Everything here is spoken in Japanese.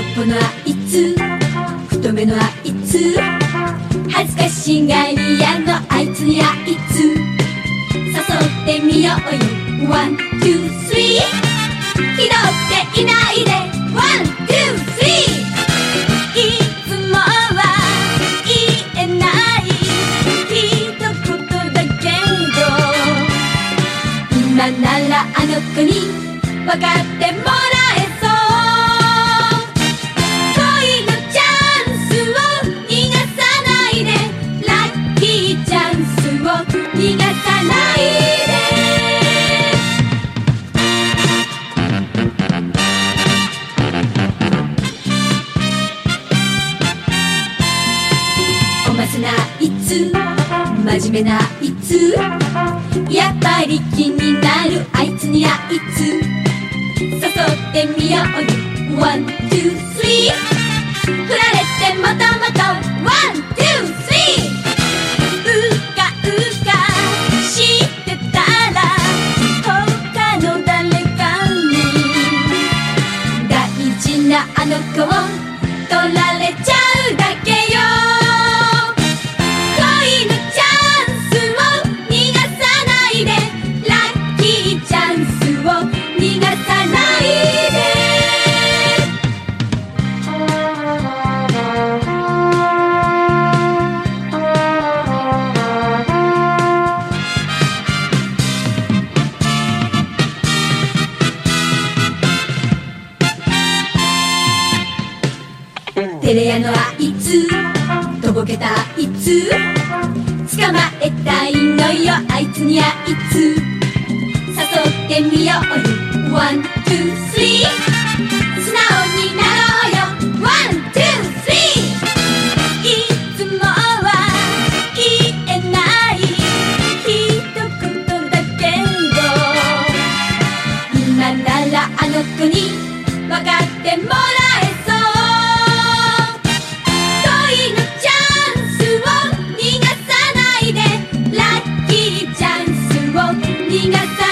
っぽのあいつ。太めのあいつ。恥ずかしがり屋のあいつにあいつ。誘ってみようよ。 One・Two・Three。拾っていないで。 One・Two・Three。いつもは言えない。一言だけど。今ならあの子に分かってもらう。真面目ないつ？やっぱり気になるあいつにあいつ？誘ってみようよ。 One、Two、Three 振られてもともと One、Two、Three うかうか。してたら。他の誰かに。大事なあの子を取られちゃうだけよ。照れ屋のあいつ？とぼけたあいつ？捕まえたいのよあいつにあいつ？誘ってみようよ One、Two、Threeがさ